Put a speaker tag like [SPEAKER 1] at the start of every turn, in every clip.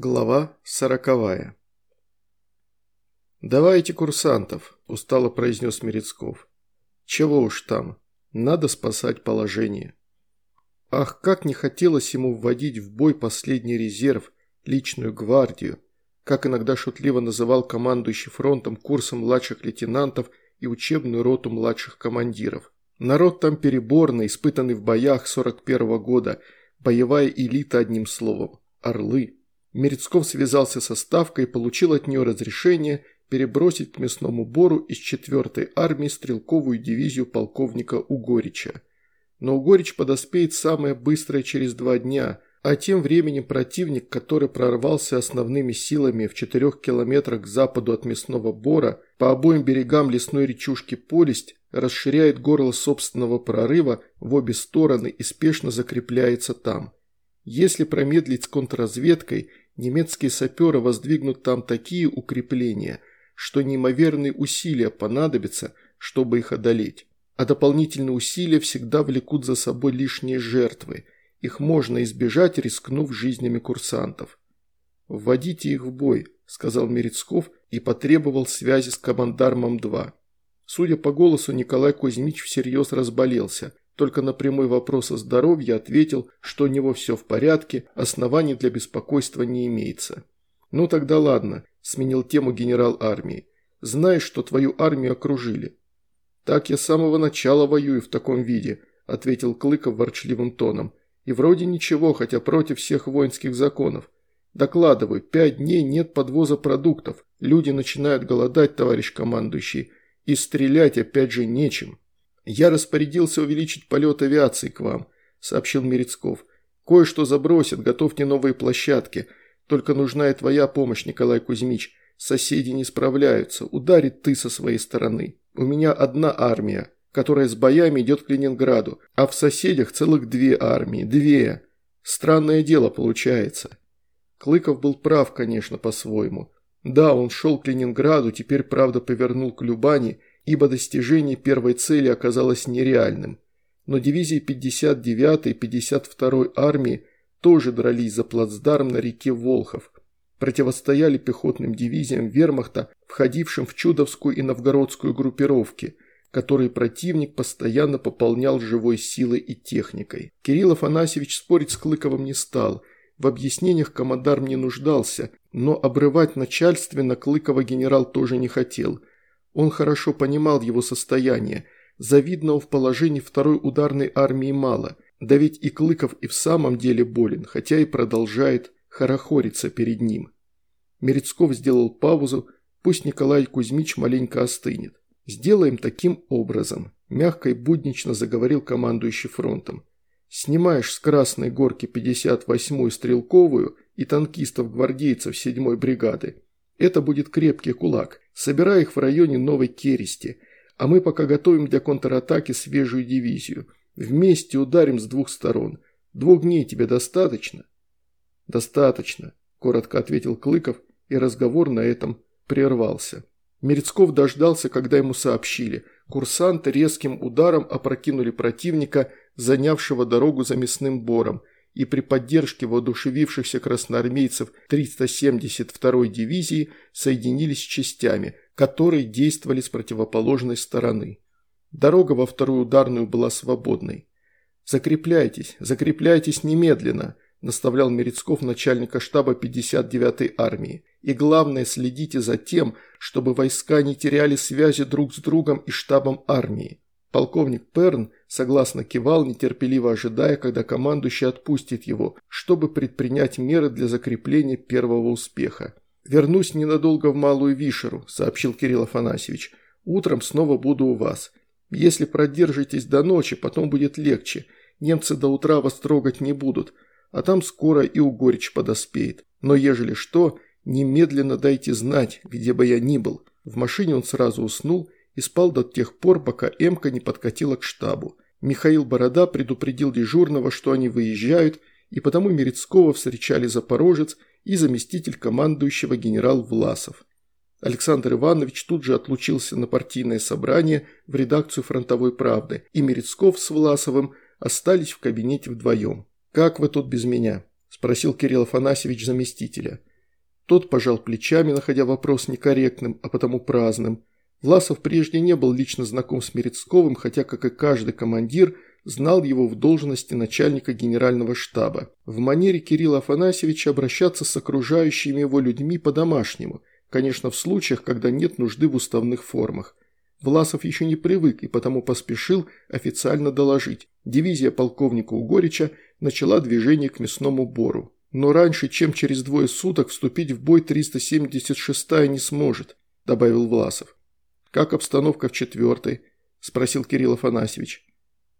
[SPEAKER 1] Глава сороковая. «Давайте курсантов», – устало произнес Мерецков. «Чего уж там, надо спасать положение». Ах, как не хотелось ему вводить в бой последний резерв, личную гвардию, как иногда шутливо называл командующий фронтом курсом младших лейтенантов и учебную роту младших командиров. Народ там переборный, испытанный в боях 41 -го года, боевая элита одним словом – орлы. Мерецков связался со Ставкой и получил от нее разрешение перебросить к мясному бору из 4-й армии стрелковую дивизию полковника Угорича. Но Угорич подоспеет самое быстрое через два дня, а тем временем противник, который прорвался основными силами в четырех километрах к западу от мясного бора, по обоим берегам лесной речушки Полесть, расширяет горло собственного прорыва в обе стороны и спешно закрепляется там. Если промедлить с контрразведкой, немецкие саперы воздвигнут там такие укрепления, что неимоверные усилия понадобятся, чтобы их одолеть. А дополнительные усилия всегда влекут за собой лишние жертвы. Их можно избежать, рискнув жизнями курсантов. «Вводите их в бой», – сказал Мерецков и потребовал связи с командармом-2. Судя по голосу, Николай Кузьмич всерьез разболелся – только на прямой вопрос о здоровье ответил, что у него все в порядке, оснований для беспокойства не имеется. «Ну тогда ладно», – сменил тему генерал армии. «Знаешь, что твою армию окружили?» «Так я с самого начала воюю в таком виде», – ответил Клыков ворчливым тоном. «И вроде ничего, хотя против всех воинских законов. Докладываю, пять дней нет подвоза продуктов, люди начинают голодать, товарищ командующий, и стрелять опять же нечем». «Я распорядился увеличить полет авиации к вам», – сообщил Мерецков. «Кое-что забросят, готовьте новые площадки. Только нужна и твоя помощь, Николай Кузьмич. Соседи не справляются. Ударит ты со своей стороны. У меня одна армия, которая с боями идет к Ленинграду, а в соседях целых две армии. Две. Странное дело получается». Клыков был прав, конечно, по-своему. Да, он шел к Ленинграду, теперь, правда, повернул к Любани – ибо достижение первой цели оказалось нереальным. Но дивизии 59-й и 52-й армии тоже дрались за плацдарм на реке Волхов, противостояли пехотным дивизиям вермахта, входившим в Чудовскую и Новгородскую группировки, которые противник постоянно пополнял живой силой и техникой. Кирилл Афанасьевич спорить с Клыковым не стал, в объяснениях командарм не нуждался, но обрывать начальственно Клыкова генерал тоже не хотел – он хорошо понимал его состояние, завидного в положении второй ударной армии мало, да ведь и Клыков и в самом деле болен, хотя и продолжает хорохориться перед ним. Мерецков сделал паузу, пусть Николай Кузьмич маленько остынет. «Сделаем таким образом», – мягко и буднично заговорил командующий фронтом. «Снимаешь с Красной Горки 58-ю стрелковую и танкистов-гвардейцев 7-й бригады. Это будет крепкий кулак, собирая их в районе Новой Керести, а мы пока готовим для контратаки свежую дивизию. Вместе ударим с двух сторон. Двух дней тебе достаточно?» «Достаточно», – коротко ответил Клыков, и разговор на этом прервался. Мерецков дождался, когда ему сообщили. Курсанты резким ударом опрокинули противника, занявшего дорогу за мясным бором – и при поддержке воодушевившихся красноармейцев 372-й дивизии соединились с частями, которые действовали с противоположной стороны. Дорога во вторую ударную была свободной. «Закрепляйтесь, закрепляйтесь немедленно», – наставлял Мерецков начальника штаба 59-й армии. «И главное, следите за тем, чтобы войска не теряли связи друг с другом и штабом армии. Полковник Перн согласно кивал, нетерпеливо ожидая, когда командующий отпустит его, чтобы предпринять меры для закрепления первого успеха. «Вернусь ненадолго в Малую Вишеру», – сообщил Кирилл Афанасьевич. «Утром снова буду у вас. Если продержитесь до ночи, потом будет легче. Немцы до утра вас трогать не будут, а там скоро и Угорич подоспеет. Но ежели что, немедленно дайте знать, где бы я ни был». В машине он сразу уснул и спал до тех пор, пока Эмка не подкатила к штабу. Михаил Борода предупредил дежурного, что они выезжают, и потому Мерецкого встречали Запорожец и заместитель командующего генерал Власов. Александр Иванович тут же отлучился на партийное собрание в редакцию «Фронтовой правды», и Мерецков с Власовым остались в кабинете вдвоем. «Как вы тут без меня?» – спросил Кирилл Афанасьевич заместителя. Тот пожал плечами, находя вопрос некорректным, а потому праздным. Власов прежде не был лично знаком с Мерецковым, хотя, как и каждый командир, знал его в должности начальника генерального штаба. В манере Кирилла Афанасьевича обращаться с окружающими его людьми по-домашнему, конечно, в случаях, когда нет нужды в уставных формах. Власов еще не привык и потому поспешил официально доложить. Дивизия полковника Угорича начала движение к мясному бору. Но раньше, чем через двое суток, вступить в бой 376-я не сможет, добавил Власов. «Как обстановка в четвертой?» – спросил Кирилл Афанасьевич.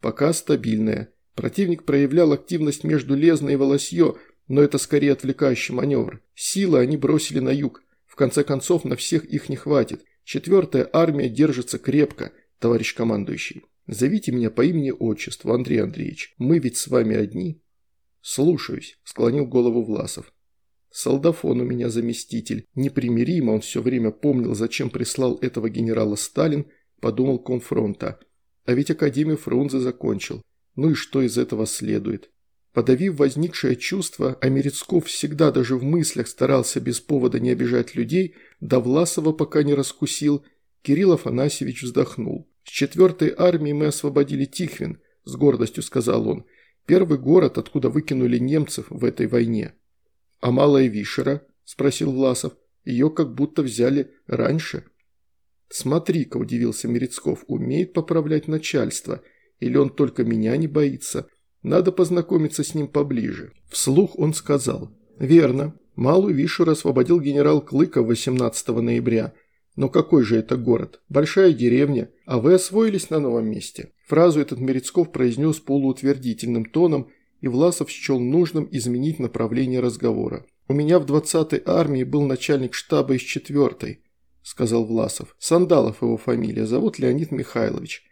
[SPEAKER 1] «Пока стабильная. Противник проявлял активность между Лезно и Волосье, но это скорее отвлекающий маневр. Силы они бросили на юг. В конце концов, на всех их не хватит. Четвертая армия держится крепко, товарищ командующий. Зовите меня по имени-отчеству, Андрей Андреевич. Мы ведь с вами одни». «Слушаюсь», – склонил голову Власов. Солдафон у меня заместитель. Непримиримо он все время помнил, зачем прислал этого генерала Сталин, подумал комфронта. А ведь Академию Фрунзе закончил. Ну и что из этого следует? Подавив возникшее чувство, Америцков всегда даже в мыслях старался без повода не обижать людей, да Власова пока не раскусил, Кирилл Афанасьевич вздохнул. «С четвертой армии мы освободили Тихвин», – с гордостью сказал он. «Первый город, откуда выкинули немцев в этой войне». «А малая Вишера?» – спросил Власов. «Ее как будто взяли раньше». «Смотри-ка», – удивился Мерецков, – «умеет поправлять начальство. Или он только меня не боится? Надо познакомиться с ним поближе». Вслух он сказал. «Верно. Малую Вишеру освободил генерал Клыков 18 ноября. Но какой же это город? Большая деревня. А вы освоились на новом месте?» Фразу этот Мерецков произнес полуутвердительным тоном – и Власов счел нужным изменить направление разговора. «У меня в 20-й армии был начальник штаба из 4-й», – сказал Власов. «Сандалов его фамилия, зовут Леонид Михайлович.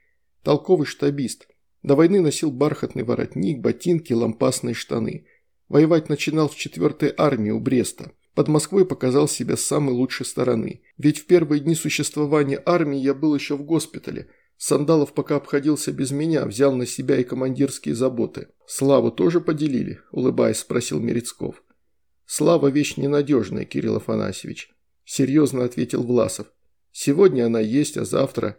[SPEAKER 1] Толковый штабист. До войны носил бархатный воротник, ботинки, лампасные штаны. Воевать начинал в 4-й армии у Бреста. Под Москвой показал себя с самой лучшей стороны. Ведь в первые дни существования армии я был еще в госпитале – Сандалов пока обходился без меня, взял на себя и командирские заботы. Славу тоже поделили?» – улыбаясь, спросил Мерецков. «Слава – вещь ненадежная, Кирилл Афанасьевич», – серьезно ответил Власов. «Сегодня она есть, а завтра...»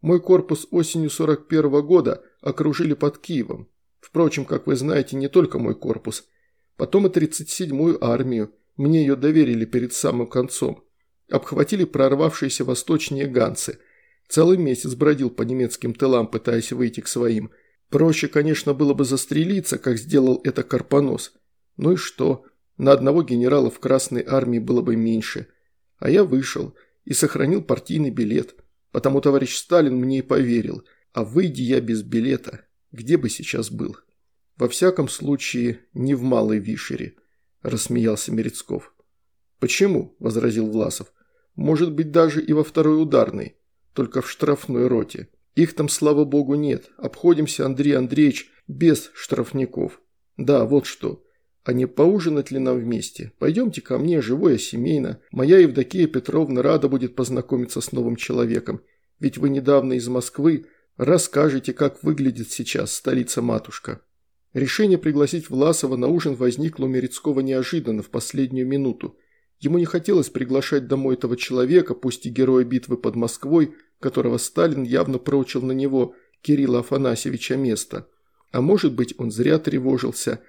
[SPEAKER 1] Мой корпус осенью 41 -го года окружили под Киевом. Впрочем, как вы знаете, не только мой корпус. Потом и 37-ю армию. Мне ее доверили перед самым концом. Обхватили прорвавшиеся восточнее ганцы – Целый месяц бродил по немецким тылам, пытаясь выйти к своим. Проще, конечно, было бы застрелиться, как сделал это Карпонос. Ну и что? На одного генерала в Красной армии было бы меньше. А я вышел и сохранил партийный билет. Потому товарищ Сталин мне и поверил. А выйди я без билета, где бы сейчас был? Во всяком случае, не в Малой Вишере, рассмеялся Мерецков. Почему? – возразил Власов. Может быть, даже и во второй ударной только в штрафной роте. Их там, слава богу, нет. Обходимся, Андрей Андреевич, без штрафников. Да, вот что. А не поужинать ли нам вместе? Пойдемте ко мне, живое семейно. Моя Евдокия Петровна рада будет познакомиться с новым человеком. Ведь вы недавно из Москвы. Расскажете, как выглядит сейчас столица-матушка». Решение пригласить Власова на ужин возникло у Мерецкого неожиданно, в последнюю минуту. Ему не хотелось приглашать домой этого человека, пусть и героя битвы под Москвой, которого Сталин явно прочил на него, Кирилла Афанасьевича, место. А может быть, он зря тревожился.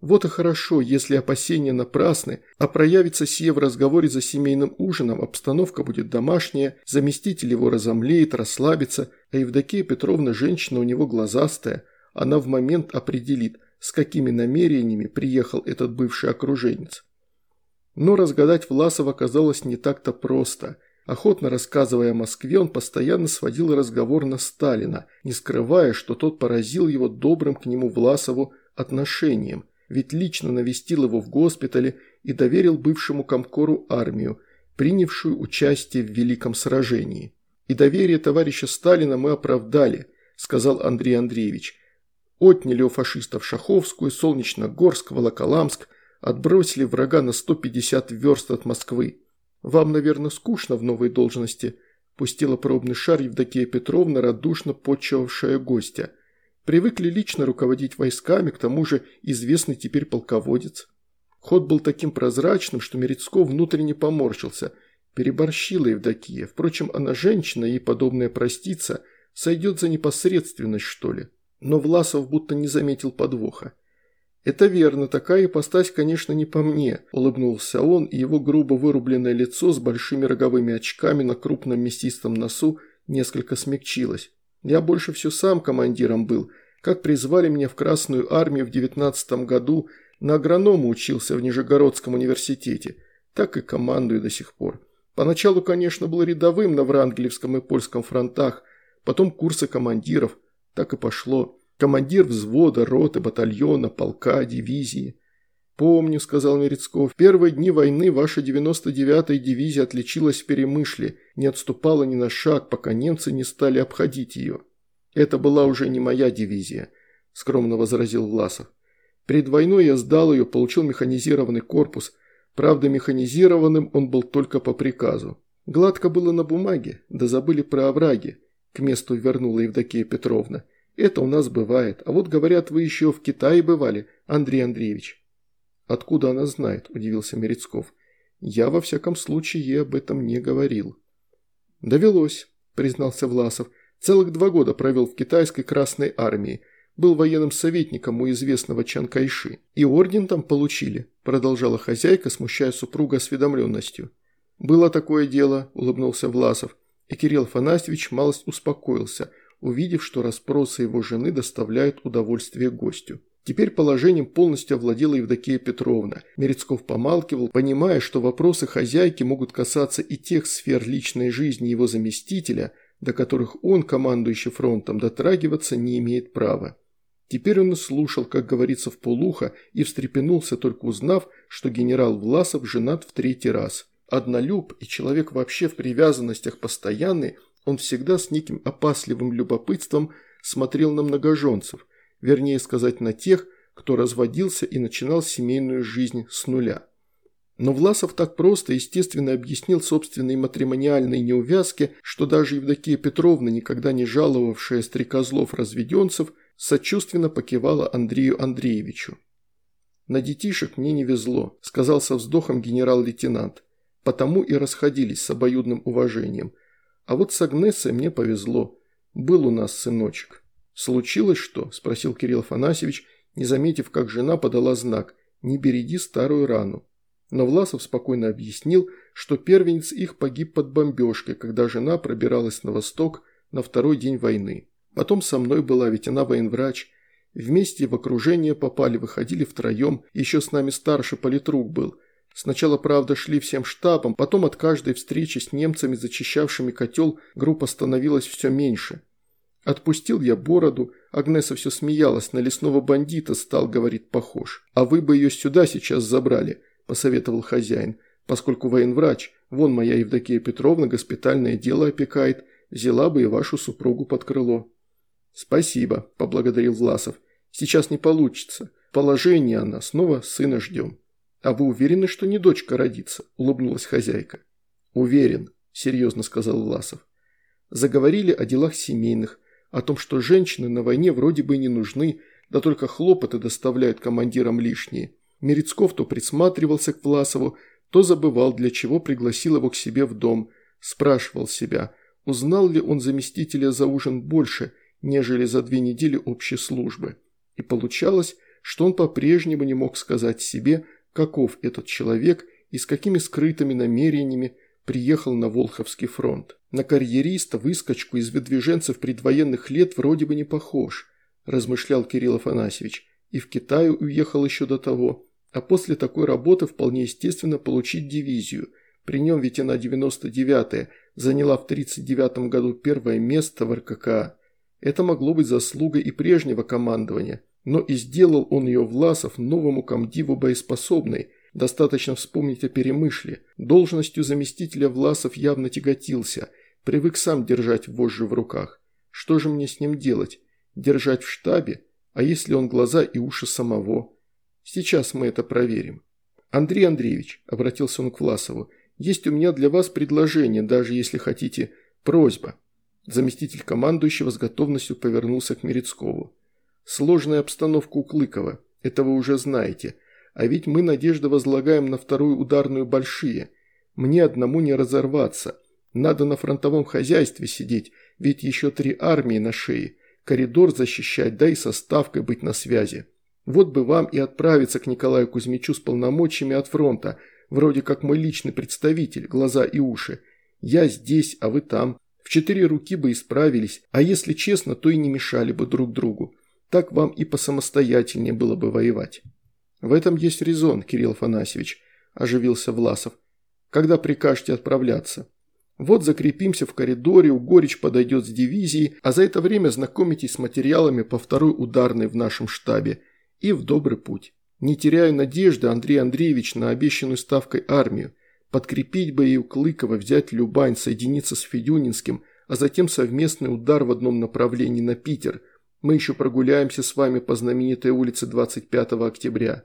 [SPEAKER 1] Вот и хорошо, если опасения напрасны, а проявится сие в разговоре за семейным ужином, обстановка будет домашняя, заместитель его разомлеет, расслабится, а Евдокия Петровна женщина у него глазастая, она в момент определит, с какими намерениями приехал этот бывший окруженец. Но разгадать Власова оказалось не так-то просто. Охотно рассказывая о Москве, он постоянно сводил разговор на Сталина, не скрывая, что тот поразил его добрым к нему Власову отношением, ведь лично навестил его в госпитале и доверил бывшему комкору армию, принявшую участие в Великом сражении. «И доверие товарища Сталина мы оправдали», – сказал Андрей Андреевич. «Отняли у фашистов Шаховскую, Солнечногорск, Волоколамск – Отбросили врага на 150 верст от Москвы. Вам, наверное, скучно в новой должности», – пустила пробный шар Евдокия Петровна, радушно почевавшая гостя. «Привыкли лично руководить войсками, к тому же известный теперь полководец». Ход был таким прозрачным, что Мерецков внутренне поморщился. Переборщила Евдокия. Впрочем, она женщина, ей подобное проститься сойдет за непосредственность, что ли. Но Власов будто не заметил подвоха. «Это верно, такая ипостась, конечно, не по мне», – улыбнулся он, и его грубо вырубленное лицо с большими роговыми очками на крупном мясистом носу несколько смягчилось. «Я больше все сам командиром был. Как призвали меня в Красную армию в девятнадцатом году, на агронома учился в Нижегородском университете. Так и командую до сих пор. Поначалу, конечно, был рядовым на Врангелевском и Польском фронтах, потом курсы командиров. Так и пошло. Командир взвода, роты, батальона, полка, дивизии. «Помню», – сказал Мерецков, – «в первые дни войны ваша 99-я дивизия отличилась в Перемышле, не отступала ни на шаг, пока немцы не стали обходить ее». «Это была уже не моя дивизия», – скромно возразил Власов. «Перед войной я сдал ее, получил механизированный корпус. Правда, механизированным он был только по приказу. Гладко было на бумаге, да забыли про овраги», – к месту вернула Евдокия Петровна. Это у нас бывает. А вот, говорят, вы еще в Китае бывали, Андрей Андреевич». «Откуда она знает?» – удивился Мерецков. «Я, во всяком случае, ей об этом не говорил». «Довелось», – признался Власов. «Целых два года провел в китайской Красной Армии. Был военным советником у известного Чан Кайши. И орден там получили», – продолжала хозяйка, смущая супруга осведомленностью. «Было такое дело», – улыбнулся Власов. И Кирилл Афанасьевич малость успокоился – увидев, что расспросы его жены доставляют удовольствие гостю. Теперь положением полностью овладела Евдокия Петровна. Мерецков помалкивал, понимая, что вопросы хозяйки могут касаться и тех сфер личной жизни его заместителя, до которых он, командующий фронтом, дотрагиваться не имеет права. Теперь он слушал, как говорится в полухо, и встрепенулся, только узнав, что генерал Власов женат в третий раз. Однолюб и человек вообще в привязанностях постоянный – он всегда с неким опасливым любопытством смотрел на многоженцев, вернее сказать на тех, кто разводился и начинал семейную жизнь с нуля. Но Власов так просто, естественно, объяснил собственные матримониальные неувязки, что даже Евдокия Петровна, никогда не жаловавшая стрекозлов-разведенцев, сочувственно покивала Андрею Андреевичу. «На детишек мне не везло», – сказал со вздохом генерал-лейтенант. «Потому и расходились с обоюдным уважением. А вот с Агнесой мне повезло. Был у нас сыночек. «Случилось что?» – спросил Кирилл Афанасьевич, не заметив, как жена подала знак «Не береги старую рану». Но Власов спокойно объяснил, что первенец их погиб под бомбежкой, когда жена пробиралась на восток на второй день войны. Потом со мной была, ведь она военврач. Вместе в окружение попали, выходили втроем, еще с нами старший политрук был – Сначала, правда, шли всем штабом, потом от каждой встречи с немцами, зачищавшими котел, группа становилась все меньше. Отпустил я бороду, Агнеса все смеялась, на лесного бандита стал, говорит, похож. А вы бы ее сюда сейчас забрали, посоветовал хозяин, поскольку военврач, вон моя Евдокия Петровна госпитальное дело опекает, взяла бы и вашу супругу под крыло. Спасибо, поблагодарил Власов. Сейчас не получится. Положение она, снова сына ждем. «А вы уверены, что не дочка родится?» – улыбнулась хозяйка. «Уверен», – серьезно сказал Власов. Заговорили о делах семейных, о том, что женщины на войне вроде бы не нужны, да только хлопоты доставляют командирам лишние. Мерецков то присматривался к Власову, то забывал, для чего пригласил его к себе в дом, спрашивал себя, узнал ли он заместителя за ужин больше, нежели за две недели общей службы. И получалось, что он по-прежнему не мог сказать себе, каков этот человек и с какими скрытыми намерениями приехал на Волховский фронт. На карьериста, выскочку из выдвиженцев предвоенных лет вроде бы не похож, размышлял Кирилл Афанасьевич, и в Китай уехал еще до того, а после такой работы вполне естественно получить дивизию. При нем ведь она 99-я, заняла в 39 году первое место в РККА. Это могло быть заслугой и прежнего командования – но и сделал он ее Власов новому комдиву боеспособной. Достаточно вспомнить о перемышле. Должностью заместителя Власов явно тяготился, привык сам держать вожжи в руках. Что же мне с ним делать? Держать в штабе? А если он глаза и уши самого? Сейчас мы это проверим. Андрей Андреевич, обратился он к Власову, есть у меня для вас предложение, даже если хотите, просьба. Заместитель командующего с готовностью повернулся к Мерецкову. Сложная обстановка у Клыкова, это вы уже знаете. А ведь мы надежды возлагаем на вторую ударную большие. Мне одному не разорваться. Надо на фронтовом хозяйстве сидеть, ведь еще три армии на шее. Коридор защищать, да и со ставкой быть на связи. Вот бы вам и отправиться к Николаю Кузьмичу с полномочиями от фронта, вроде как мой личный представитель, глаза и уши. Я здесь, а вы там. В четыре руки бы исправились, а если честно, то и не мешали бы друг другу. Так вам и посамостоятельнее было бы воевать. В этом есть резон, Кирилл Афанасьевич, оживился Власов. Когда прикажете отправляться? Вот закрепимся в коридоре, Угорич подойдет с дивизией, а за это время знакомитесь с материалами по второй ударной в нашем штабе. И в добрый путь. Не теряю надежды, Андрей Андреевич, на обещанную ставкой армию. Подкрепить бы и у Клыкова, взять Любань, соединиться с Федюнинским, а затем совместный удар в одном направлении на Питер. Мы еще прогуляемся с вами по знаменитой улице 25 октября.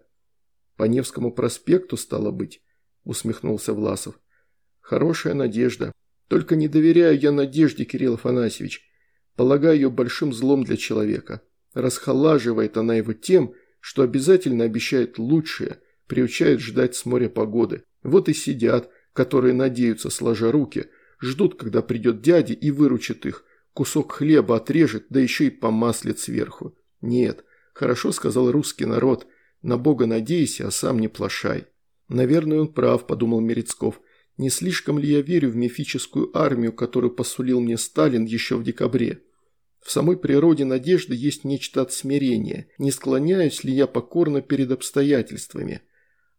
[SPEAKER 1] По Невскому проспекту, стало быть, усмехнулся Власов. Хорошая надежда. Только не доверяю я надежде, Кирилл Афанасьевич. Полагаю ее большим злом для человека. Расхолаживает она его тем, что обязательно обещает лучшее, приучает ждать с моря погоды. Вот и сидят, которые надеются, сложа руки, ждут, когда придет дядя и выручит их, кусок хлеба отрежет, да еще и помаслит сверху. Нет, хорошо сказал русский народ, на Бога надейся, а сам не плашай. Наверное, он прав, подумал Мерецков. Не слишком ли я верю в мифическую армию, которую посулил мне Сталин еще в декабре? В самой природе надежды есть нечто от смирения. Не склоняюсь ли я покорно перед обстоятельствами?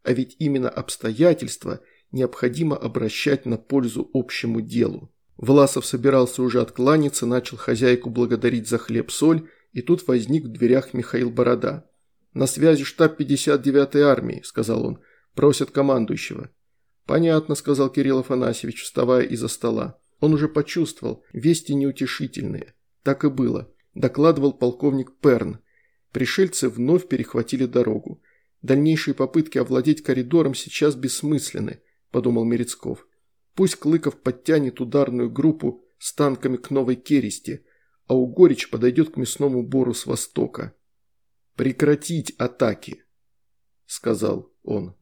[SPEAKER 1] А ведь именно обстоятельства необходимо обращать на пользу общему делу. Власов собирался уже откланяться, начал хозяйку благодарить за хлеб-соль, и тут возник в дверях Михаил Борода. «На связи штаб 59-й армии», – сказал он. «Просят командующего». «Понятно», – сказал Кирилл Афанасьевич, вставая из-за стола. Он уже почувствовал, вести неутешительные. Так и было. Докладывал полковник Перн. Пришельцы вновь перехватили дорогу. Дальнейшие попытки овладеть коридором сейчас бессмысленны, подумал Мерецков. Пусть Клыков подтянет ударную группу с танками к Новой Кересте, а Угорич подойдет к мясному бору с востока. «Прекратить атаки», – сказал он.